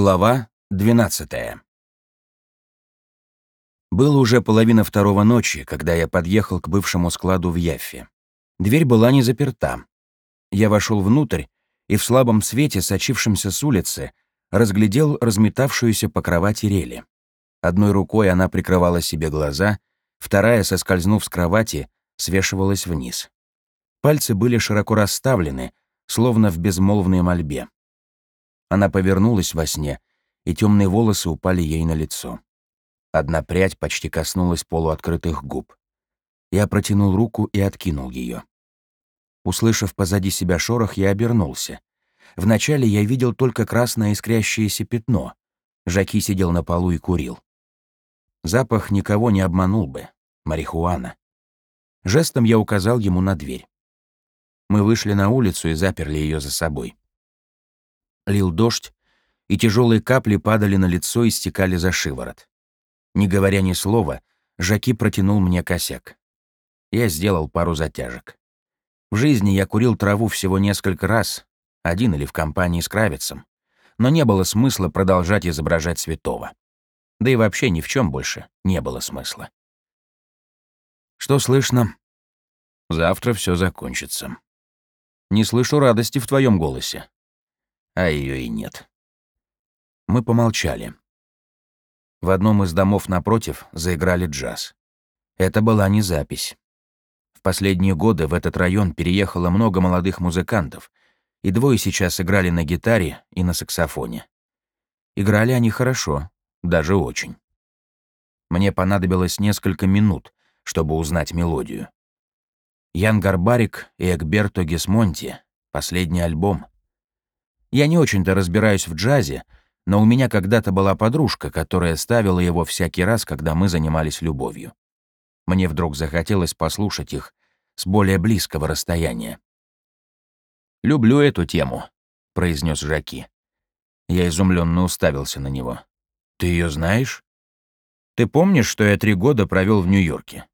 Глава 12 Было уже половина второго ночи, когда я подъехал к бывшему складу в Яффе. Дверь была не заперта. Я вошел внутрь и в слабом свете, сочившемся с улицы, разглядел разметавшуюся по кровати рели. Одной рукой она прикрывала себе глаза, вторая, соскользнув с кровати, свешивалась вниз. Пальцы были широко расставлены, словно в безмолвной мольбе. Она повернулась во сне, и темные волосы упали ей на лицо. Одна прядь почти коснулась полуоткрытых губ. Я протянул руку и откинул ее. Услышав позади себя шорох, я обернулся. Вначале я видел только красное искрящееся пятно. Жаки сидел на полу и курил. Запах никого не обманул бы. Марихуана. Жестом я указал ему на дверь. Мы вышли на улицу и заперли ее за собой. Лил дождь, и тяжелые капли падали на лицо и стекали за шиворот. Не говоря ни слова, Жаки протянул мне косяк. Я сделал пару затяжек. В жизни я курил траву всего несколько раз, один или в компании с Кравицем, но не было смысла продолжать изображать святого. Да и вообще ни в чем больше не было смысла. Что слышно? Завтра все закончится. Не слышу радости в твоем голосе а ее и нет. Мы помолчали. В одном из домов напротив заиграли джаз. Это была не запись. В последние годы в этот район переехало много молодых музыкантов, и двое сейчас играли на гитаре и на саксофоне. Играли они хорошо, даже очень. Мне понадобилось несколько минут, чтобы узнать мелодию. Ян Гарбарик и Экберто Гесмонти, последний альбом — я не очень-то разбираюсь в джазе, но у меня когда-то была подружка, которая ставила его всякий раз, когда мы занимались любовью. Мне вдруг захотелось послушать их с более близкого расстояния. «Люблю эту тему», — произнес Жаки. Я изумленно уставился на него. «Ты ее знаешь?» «Ты помнишь, что я три года провел в Нью-Йорке?»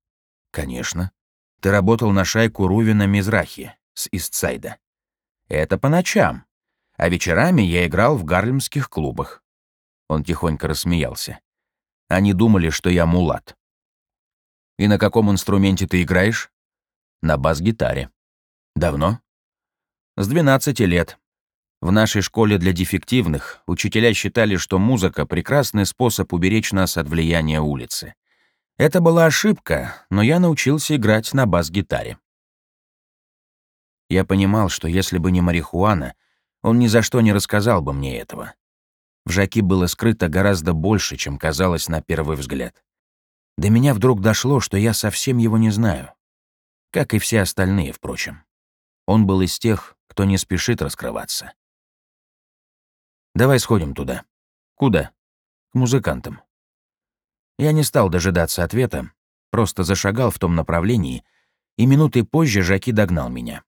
«Конечно. Ты работал на шайку Рувина Мизрахи с Истсайда. Это по ночам а вечерами я играл в гарлемских клубах. Он тихонько рассмеялся. Они думали, что я мулат. «И на каком инструменте ты играешь?» «На бас-гитаре». «Давно?» «С 12 лет. В нашей школе для дефективных учителя считали, что музыка — прекрасный способ уберечь нас от влияния улицы. Это была ошибка, но я научился играть на бас-гитаре. Я понимал, что если бы не марихуана, он ни за что не рассказал бы мне этого. В Жаки было скрыто гораздо больше, чем казалось на первый взгляд. До меня вдруг дошло, что я совсем его не знаю. Как и все остальные, впрочем. Он был из тех, кто не спешит раскрываться. «Давай сходим туда». «Куда?» «К музыкантам». Я не стал дожидаться ответа, просто зашагал в том направлении, и минуты позже Жаки догнал меня.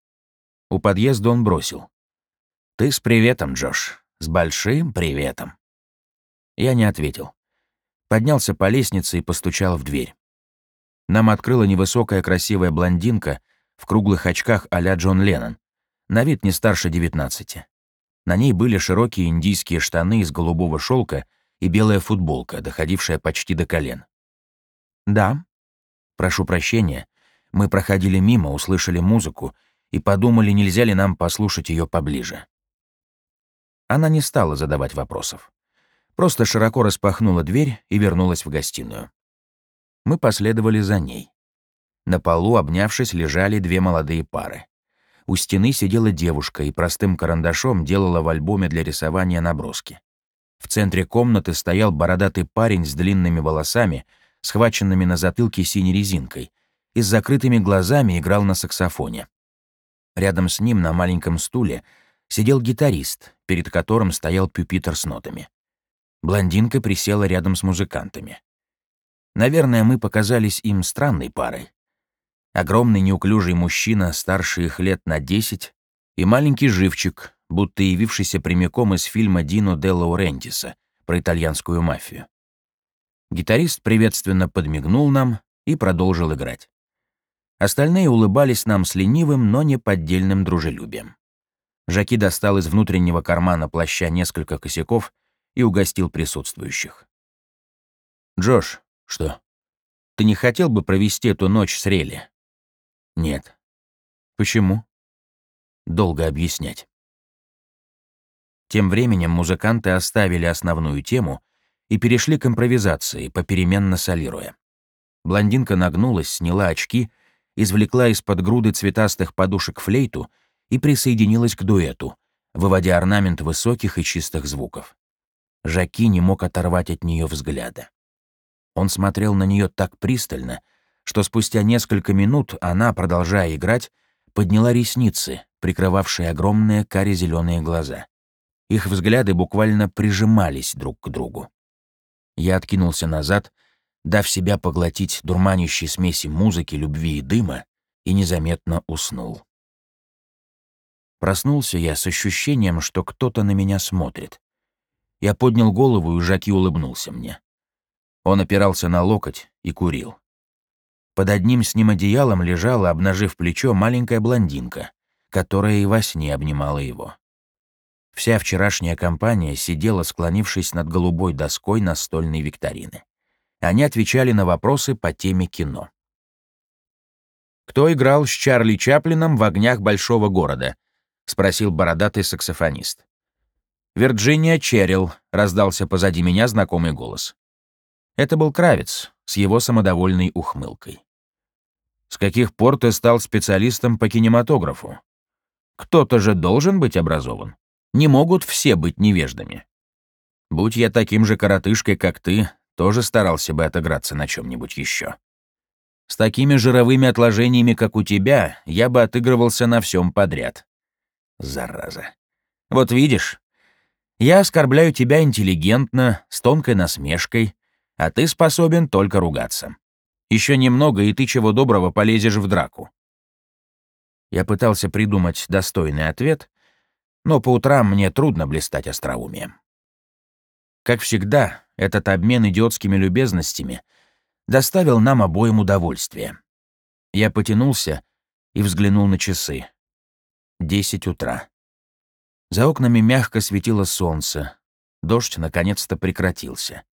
У подъезда он бросил. «Ты с приветом, Джош. С большим приветом». Я не ответил. Поднялся по лестнице и постучал в дверь. Нам открыла невысокая красивая блондинка в круглых очках а Джон Леннон, на вид не старше 19. На ней были широкие индийские штаны из голубого шелка и белая футболка, доходившая почти до колен. «Да. Прошу прощения. Мы проходили мимо, услышали музыку и подумали, нельзя ли нам послушать ее поближе. Она не стала задавать вопросов. Просто широко распахнула дверь и вернулась в гостиную. Мы последовали за ней. На полу, обнявшись, лежали две молодые пары. У стены сидела девушка и простым карандашом делала в альбоме для рисования наброски. В центре комнаты стоял бородатый парень с длинными волосами, схваченными на затылке синей резинкой, и с закрытыми глазами играл на саксофоне. Рядом с ним на маленьком стуле сидел гитарист, перед которым стоял пюпитер с нотами. Блондинка присела рядом с музыкантами. Наверное, мы показались им странной парой. Огромный неуклюжий мужчина, старше их лет на десять, и маленький живчик, будто явившийся прямиком из фильма Дино де Лаурентиса про итальянскую мафию. Гитарист приветственно подмигнул нам и продолжил играть. Остальные улыбались нам с ленивым, но не поддельным дружелюбием. Жаки достал из внутреннего кармана плаща несколько косяков и угостил присутствующих. «Джош, что? Ты не хотел бы провести эту ночь с Релли?» «Нет». «Почему?» «Долго объяснять». Тем временем музыканты оставили основную тему и перешли к импровизации, попеременно солируя. Блондинка нагнулась, сняла очки, извлекла из-под груды цветастых подушек флейту и присоединилась к дуэту, выводя орнамент высоких и чистых звуков. Жаки не мог оторвать от нее взгляда. Он смотрел на нее так пристально, что спустя несколько минут она, продолжая играть, подняла ресницы, прикрывавшие огромные каре-зеленые глаза. Их взгляды буквально прижимались друг к другу. Я откинулся назад, дав себя поглотить дурманящей смеси музыки, любви и дыма, и незаметно уснул. Проснулся я с ощущением, что кто-то на меня смотрит. Я поднял голову, и Жаки улыбнулся мне. Он опирался на локоть и курил. Под одним с ним одеялом лежала, обнажив плечо, маленькая блондинка, которая и во сне обнимала его. Вся вчерашняя компания сидела, склонившись над голубой доской настольной викторины. Они отвечали на вопросы по теме кино. «Кто играл с Чарли Чаплином в «Огнях большого города»?» — спросил бородатый саксофонист. «Вирджиния Черрилл», — раздался позади меня знакомый голос. Это был Кравец с его самодовольной ухмылкой. «С каких пор ты стал специалистом по кинематографу? Кто-то же должен быть образован. Не могут все быть невеждами. Будь я таким же коротышкой, как ты, тоже старался бы отыграться на чем нибудь еще. С такими жировыми отложениями, как у тебя, я бы отыгрывался на всем подряд. Зараза. Вот видишь, я оскорбляю тебя интеллигентно, с тонкой насмешкой, а ты способен только ругаться. Еще немного, и ты чего доброго полезешь в драку. Я пытался придумать достойный ответ, но по утрам мне трудно блистать остроумием. Как всегда, этот обмен идиотскими любезностями доставил нам обоим удовольствие. Я потянулся и взглянул на часы. Десять утра. За окнами мягко светило солнце. Дождь наконец-то прекратился.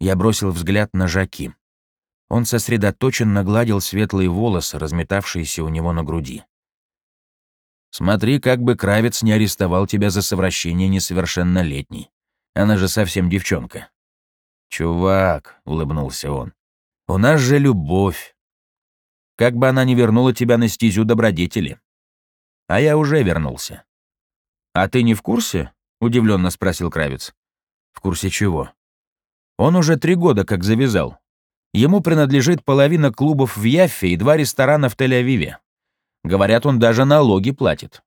Я бросил взгляд на Жаки. Он сосредоточенно гладил светлые волосы, разметавшиеся у него на груди. Смотри, как бы Кравец не арестовал тебя за совращение несовершеннолетней. Она же совсем девчонка. «Чувак», — улыбнулся он, — «у нас же любовь. Как бы она ни вернула тебя на стезю добродетели. А я уже вернулся». «А ты не в курсе?» — удивленно спросил Кравец. «В курсе чего?» «Он уже три года как завязал. Ему принадлежит половина клубов в Яффе и два ресторана в Тель-Авиве. Говорят, он даже налоги платит.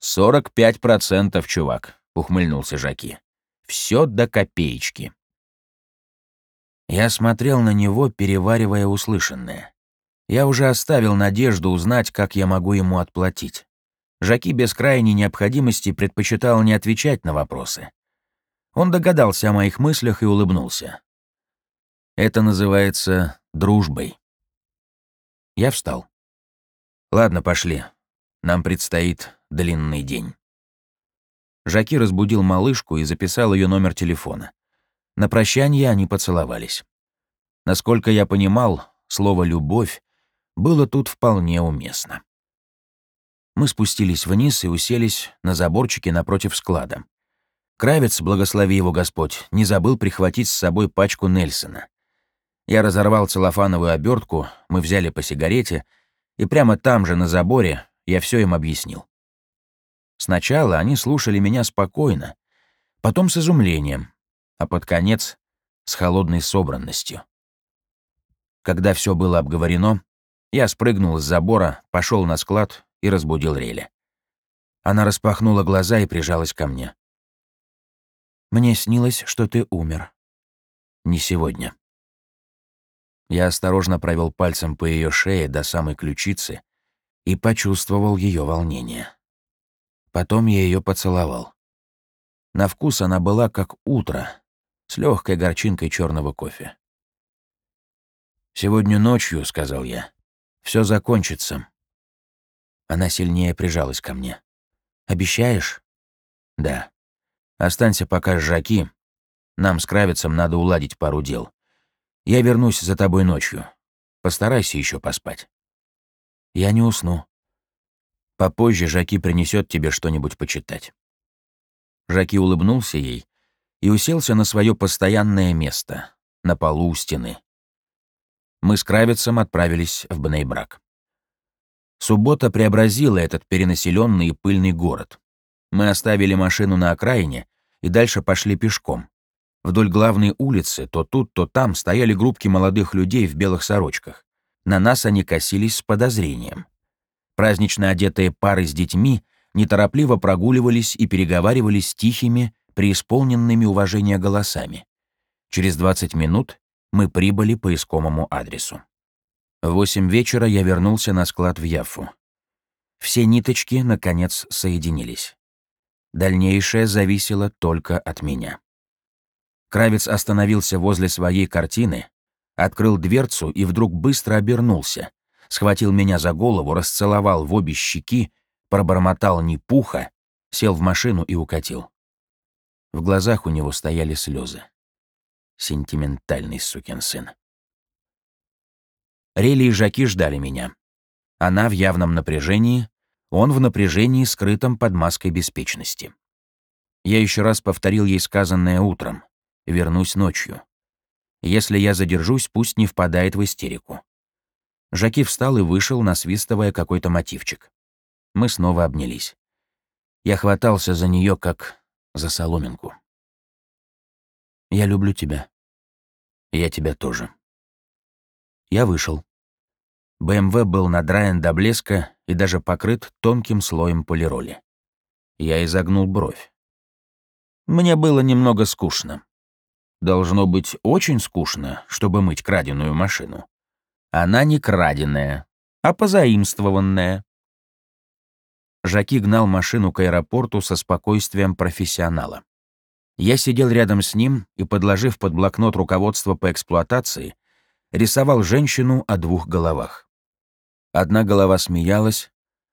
«Сорок пять процентов, чувак», — ухмыльнулся Жаки. «Все до копеечки». Я смотрел на него, переваривая услышанное. Я уже оставил надежду узнать, как я могу ему отплатить. Жаки без крайней необходимости предпочитал не отвечать на вопросы. Он догадался о моих мыслях и улыбнулся. Это называется дружбой. Я встал. Ладно, пошли. Нам предстоит длинный день. Жаки разбудил малышку и записал ее номер телефона. На прощание они поцеловались. Насколько я понимал, слово «любовь» было тут вполне уместно. Мы спустились вниз и уселись на заборчике напротив склада. Кравец, благослови его Господь, не забыл прихватить с собой пачку Нельсона. Я разорвал целлофановую обертку, мы взяли по сигарете — и прямо там же, на заборе, я все им объяснил. Сначала они слушали меня спокойно, потом с изумлением, а под конец — с холодной собранностью. Когда все было обговорено, я спрыгнул с забора, пошел на склад и разбудил Реля. Она распахнула глаза и прижалась ко мне. «Мне снилось, что ты умер». «Не сегодня». Я осторожно провел пальцем по ее шее до самой ключицы и почувствовал ее волнение. Потом я ее поцеловал. На вкус она была как утро, с легкой горчинкой черного кофе. «Сегодня ночью», — сказал я, — «все закончится». Она сильнее прижалась ко мне. «Обещаешь?» «Да». Останься пока с Жаки. Нам с Кравицем надо уладить пару дел. Я вернусь за тобой ночью. Постарайся еще поспать. Я не усну. Попозже Жаки принесет тебе что-нибудь почитать. Жаки улыбнулся ей и уселся на свое постоянное место, на полу у стены. Мы с Кравицем отправились в Бнейбрак. Суббота преобразила этот перенаселенный и пыльный город. Мы оставили машину на окраине и дальше пошли пешком. Вдоль главной улицы то тут, то там стояли группки молодых людей в белых сорочках. На нас они косились с подозрением. Празднично одетые пары с детьми неторопливо прогуливались и переговаривались тихими, преисполненными уважения голосами. Через 20 минут мы прибыли по искомому адресу. В восемь вечера я вернулся на склад в Яффу. Все ниточки, наконец, соединились. Дальнейшее зависело только от меня. Кравец остановился возле своей картины, открыл дверцу и вдруг быстро обернулся, схватил меня за голову, расцеловал в обе щеки, пробормотал не пуха, сел в машину и укатил. В глазах у него стояли слезы. Сентиментальный сукин сын. Рели и Жаки ждали меня. Она в явном напряжении, он в напряжении, скрытом под маской беспечности. Я еще раз повторил ей сказанное утром. Вернусь ночью. Если я задержусь, пусть не впадает в истерику. Жаки встал и вышел, насвистывая какой-то мотивчик. Мы снова обнялись. Я хватался за нее, как за соломинку. «Я люблю тебя». «Я тебя тоже». Я вышел. БМВ был надраен до блеска и даже покрыт тонким слоем полироли. Я изогнул бровь. Мне было немного скучно. Должно быть очень скучно, чтобы мыть краденую машину. Она не краденая, а позаимствованная. Жаки гнал машину к аэропорту со спокойствием профессионала. Я сидел рядом с ним и, подложив под блокнот руководство по эксплуатации, рисовал женщину о двух головах. Одна голова смеялась,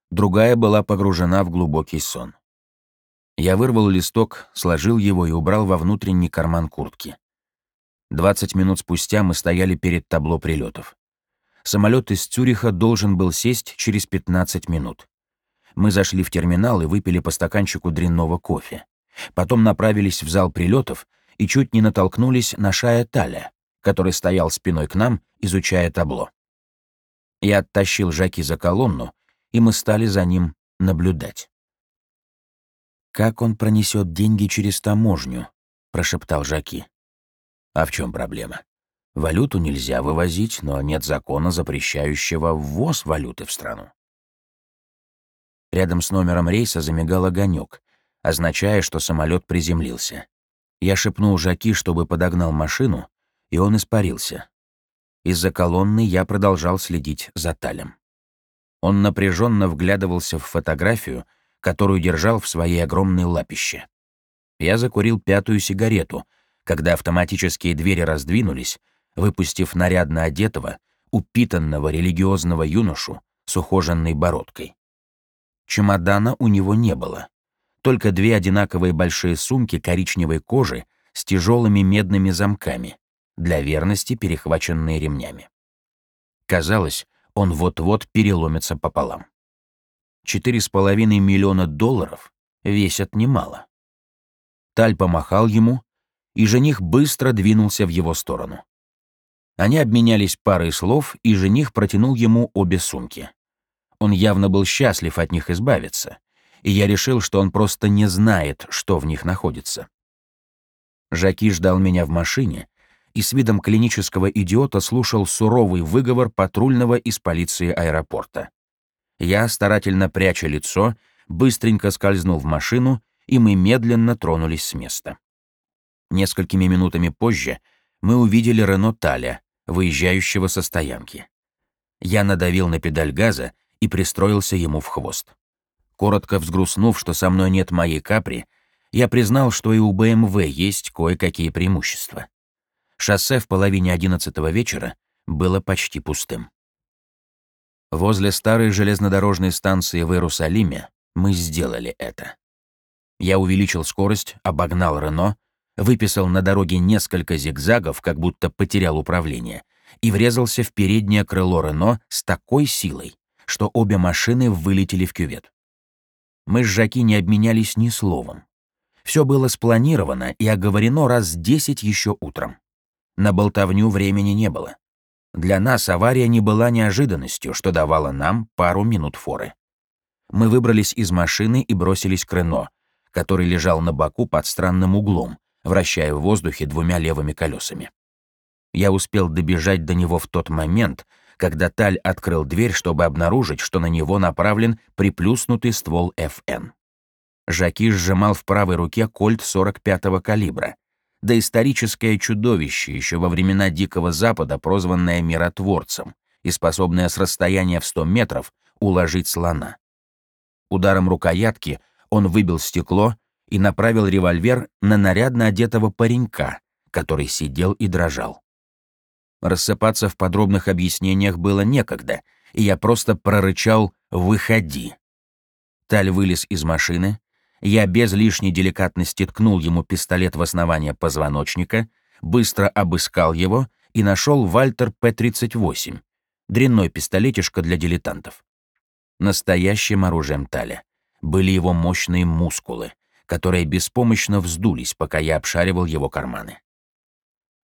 другая была погружена в глубокий сон. Я вырвал листок, сложил его и убрал во внутренний карман куртки. 20 минут спустя мы стояли перед табло прилетов. Самолет из Цюриха должен был сесть через 15 минут. Мы зашли в терминал и выпили по стаканчику дрянного кофе. Потом направились в зал прилетов и чуть не натолкнулись на Шая Таля, который стоял спиной к нам, изучая табло. Я оттащил Жаки за колонну, и мы стали за ним наблюдать. «Как он пронесет деньги через таможню?» — прошептал Жаки. А в чем проблема? Валюту нельзя вывозить, но нет закона, запрещающего ввоз валюты в страну. Рядом с номером рейса замигал огонек, означая, что самолет приземлился. Я шепнул Жаки, чтобы подогнал машину, и он испарился. Из-за колонны я продолжал следить за Талем. Он напряженно вглядывался в фотографию, которую держал в своей огромной лапище. Я закурил пятую сигарету — когда автоматические двери раздвинулись, выпустив нарядно одетого, упитанного религиозного юношу с ухоженной бородкой. Чемодана у него не было. Только две одинаковые большие сумки коричневой кожи с тяжелыми медными замками, для верности перехваченные ремнями. Казалось, он вот-вот переломится пополам. Четыре с половиной миллиона долларов весят немало. Таль помахал ему, и жених быстро двинулся в его сторону. Они обменялись парой слов, и жених протянул ему обе сумки. Он явно был счастлив от них избавиться, и я решил, что он просто не знает, что в них находится. Жаки ждал меня в машине и с видом клинического идиота слушал суровый выговор патрульного из полиции аэропорта. Я, старательно пряча лицо, быстренько скользнул в машину, и мы медленно тронулись с места. Несколькими минутами позже мы увидели Рено Таля, выезжающего со стоянки. Я надавил на педаль газа и пристроился ему в хвост. Коротко взгрустнув, что со мной нет моей капри, я признал, что и у БМВ есть кое-какие преимущества. Шоссе в половине одиннадцатого вечера было почти пустым. Возле старой железнодорожной станции в Иерусалиме мы сделали это. Я увеличил скорость, обогнал Рено, выписал на дороге несколько зигзагов, как будто потерял управление, и врезался в переднее крыло Рено с такой силой, что обе машины вылетели в кювет. Мы с Жаки не обменялись ни словом. Все было спланировано и оговорено раз десять еще утром. На болтовню времени не было. Для нас авария не была неожиданностью, что давало нам пару минут форы. Мы выбрались из машины и бросились к Рено, который лежал на боку под странным углом, вращая в воздухе двумя левыми колесами. Я успел добежать до него в тот момент, когда Таль открыл дверь, чтобы обнаружить, что на него направлен приплюснутый ствол ФН. Жаки сжимал в правой руке кольт 45-го калибра, доисторическое чудовище, еще во времена Дикого Запада, прозванное миротворцем и способное с расстояния в 100 метров уложить слона. Ударом рукоятки он выбил стекло и направил револьвер на нарядно одетого паренька, который сидел и дрожал. Рассыпаться в подробных объяснениях было некогда, и я просто прорычал «Выходи!». Таль вылез из машины, я без лишней деликатности ткнул ему пистолет в основание позвоночника, быстро обыскал его и нашел Вальтер П-38, дрянной пистолетишко для дилетантов. Настоящим оружием Таля были его мощные мускулы, которые беспомощно вздулись, пока я обшаривал его карманы.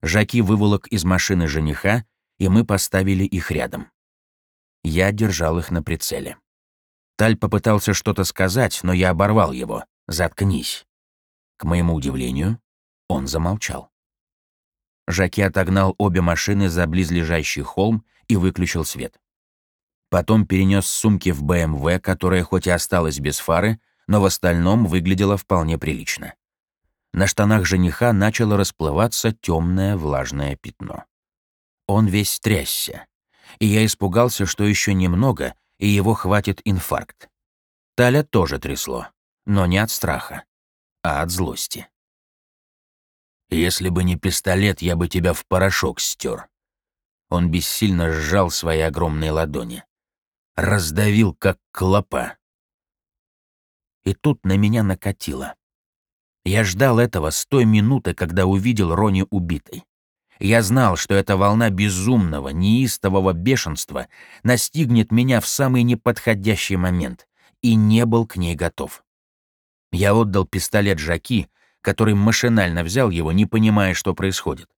Жаки выволок из машины жениха, и мы поставили их рядом. Я держал их на прицеле. Таль попытался что-то сказать, но я оборвал его. «Заткнись». К моему удивлению, он замолчал. Жаки отогнал обе машины за близлежащий холм и выключил свет. Потом перенес сумки в БМВ, которая хоть и осталась без фары, но в остальном выглядела вполне прилично. На штанах жениха начало расплываться темное влажное пятно. Он весь трясся, и я испугался, что еще немного, и его хватит инфаркт. Таля тоже трясло, но не от страха, а от злости. «Если бы не пистолет, я бы тебя в порошок стер. Он бессильно сжал свои огромные ладони. Раздавил, как клопа. И тут на меня накатило. Я ждал этого с той минуты, когда увидел Рони убитой. Я знал, что эта волна безумного, неистового бешенства настигнет меня в самый неподходящий момент, и не был к ней готов. Я отдал пистолет Жаки, который машинально взял его, не понимая, что происходит.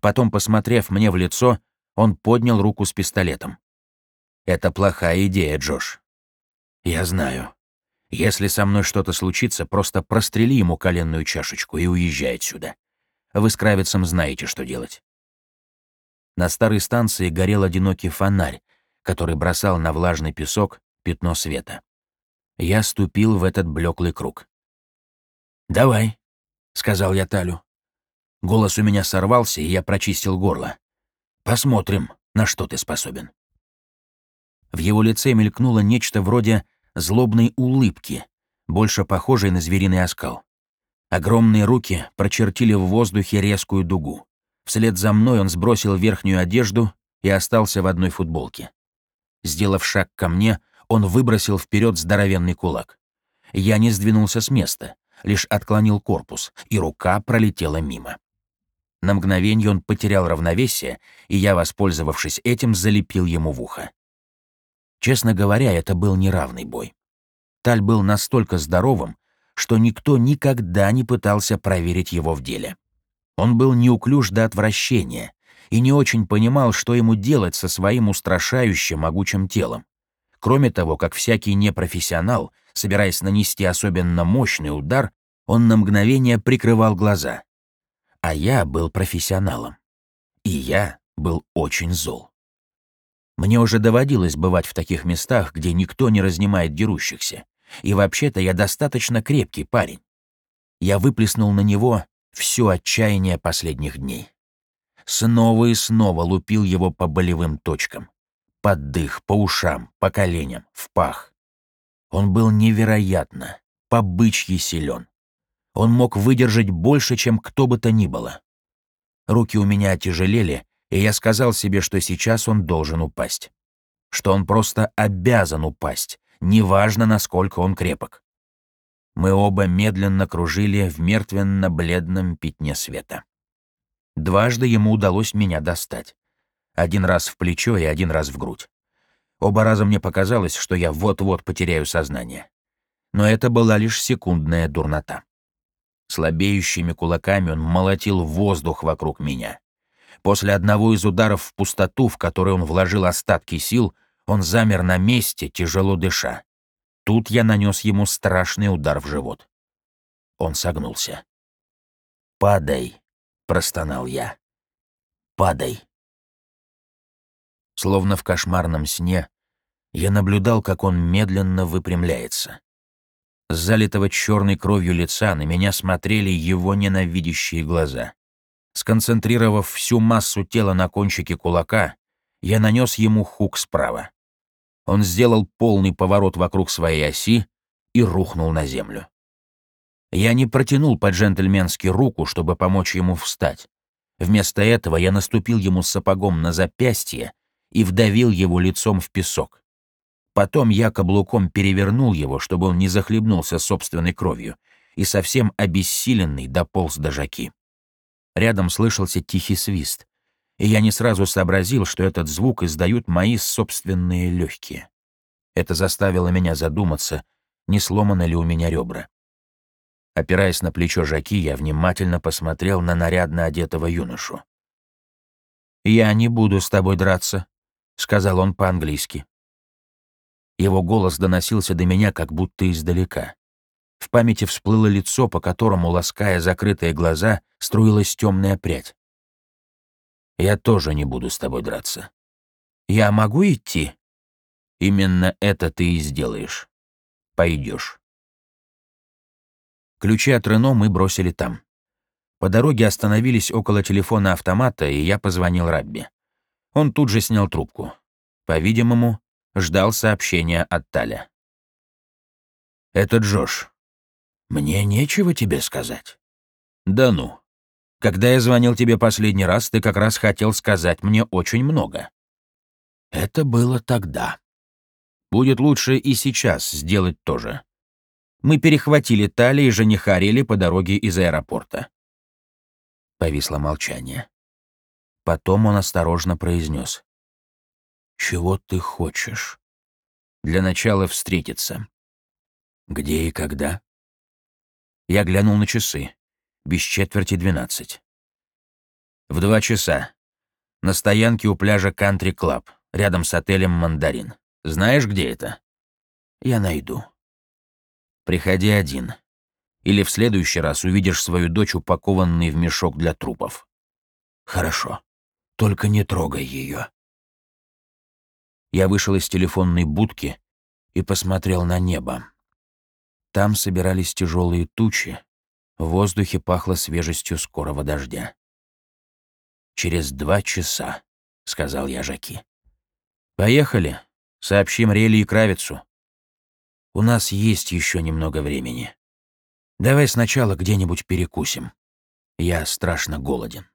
Потом, посмотрев мне в лицо, он поднял руку с пистолетом. «Это плохая идея, Джош». «Я знаю. Если со мной что-то случится, просто прострели ему коленную чашечку и уезжай отсюда. Вы с Кравицем знаете, что делать». На старой станции горел одинокий фонарь, который бросал на влажный песок пятно света. Я ступил в этот блеклый круг. «Давай», — сказал я Талю. Голос у меня сорвался, и я прочистил горло. «Посмотрим, на что ты способен». В его лице мелькнуло нечто вроде злобной улыбки, больше похожей на звериный оскал. Огромные руки прочертили в воздухе резкую дугу. Вслед за мной он сбросил верхнюю одежду и остался в одной футболке. Сделав шаг ко мне, он выбросил вперед здоровенный кулак. Я не сдвинулся с места, лишь отклонил корпус, и рука пролетела мимо. На мгновение он потерял равновесие, и я, воспользовавшись этим, залепил ему в ухо. Честно говоря, это был неравный бой. Таль был настолько здоровым, что никто никогда не пытался проверить его в деле. Он был неуклюж до отвращения и не очень понимал, что ему делать со своим устрашающим могучим телом. Кроме того, как всякий непрофессионал, собираясь нанести особенно мощный удар, он на мгновение прикрывал глаза. А я был профессионалом. И я был очень зол. Мне уже доводилось бывать в таких местах, где никто не разнимает дерущихся. И вообще-то я достаточно крепкий парень. Я выплеснул на него все отчаяние последних дней. Снова и снова лупил его по болевым точкам. Под дых, по ушам, по коленям, в пах. Он был невероятно, побычьи силен. Он мог выдержать больше, чем кто бы то ни было. Руки у меня отяжелели, и я сказал себе, что сейчас он должен упасть. Что он просто обязан упасть, неважно, насколько он крепок. Мы оба медленно кружили в мертвенно-бледном пятне света. Дважды ему удалось меня достать. Один раз в плечо и один раз в грудь. Оба раза мне показалось, что я вот-вот потеряю сознание. Но это была лишь секундная дурнота. Слабеющими кулаками он молотил воздух вокруг меня. После одного из ударов в пустоту, в который он вложил остатки сил, он замер на месте, тяжело дыша. Тут я нанес ему страшный удар в живот. Он согнулся. «Падай», — простонал я. «Падай». Словно в кошмарном сне, я наблюдал, как он медленно выпрямляется. С залитого черной кровью лица на меня смотрели его ненавидящие глаза. Сконцентрировав всю массу тела на кончике кулака, я нанес ему хук справа. Он сделал полный поворот вокруг своей оси и рухнул на землю. Я не протянул по-джентльменски руку, чтобы помочь ему встать. Вместо этого я наступил ему сапогом на запястье и вдавил его лицом в песок. Потом я каблуком перевернул его, чтобы он не захлебнулся собственной кровью, и совсем обессиленный дополз до жаки. Рядом слышался тихий свист, и я не сразу сообразил, что этот звук издают мои собственные легкие. Это заставило меня задуматься, не сломаны ли у меня ребра. Опираясь на плечо Жаки, я внимательно посмотрел на нарядно одетого юношу. «Я не буду с тобой драться», — сказал он по-английски. Его голос доносился до меня как будто издалека. В памяти всплыло лицо, по которому, лаская закрытые глаза, струилась темная прядь. «Я тоже не буду с тобой драться. Я могу идти?» «Именно это ты и сделаешь. Пойдешь». Ключи от Рено мы бросили там. По дороге остановились около телефона автомата, и я позвонил Рабби. Он тут же снял трубку. По-видимому, ждал сообщения от Таля. «Это Джош. Мне нечего тебе сказать». «Да ну. Когда я звонил тебе последний раз, ты как раз хотел сказать мне очень много». «Это было тогда. Будет лучше и сейчас сделать то же. Мы перехватили Тали и жениха Рели по дороге из аэропорта». Повисло молчание. Потом он осторожно произнес. Чего ты хочешь? Для начала встретиться. Где и когда? Я глянул на часы. Без четверти двенадцать. В два часа. На стоянке у пляжа Кантри Клаб, рядом с отелем «Мандарин». Знаешь, где это? Я найду. Приходи один. Или в следующий раз увидишь свою дочь, упакованной в мешок для трупов. Хорошо. Только не трогай ее. Я вышел из телефонной будки и посмотрел на небо. Там собирались тяжелые тучи, в воздухе пахло свежестью скорого дождя. «Через два часа», — сказал я Жаки. «Поехали, сообщим Рели и Кравицу. У нас есть еще немного времени. Давай сначала где-нибудь перекусим. Я страшно голоден».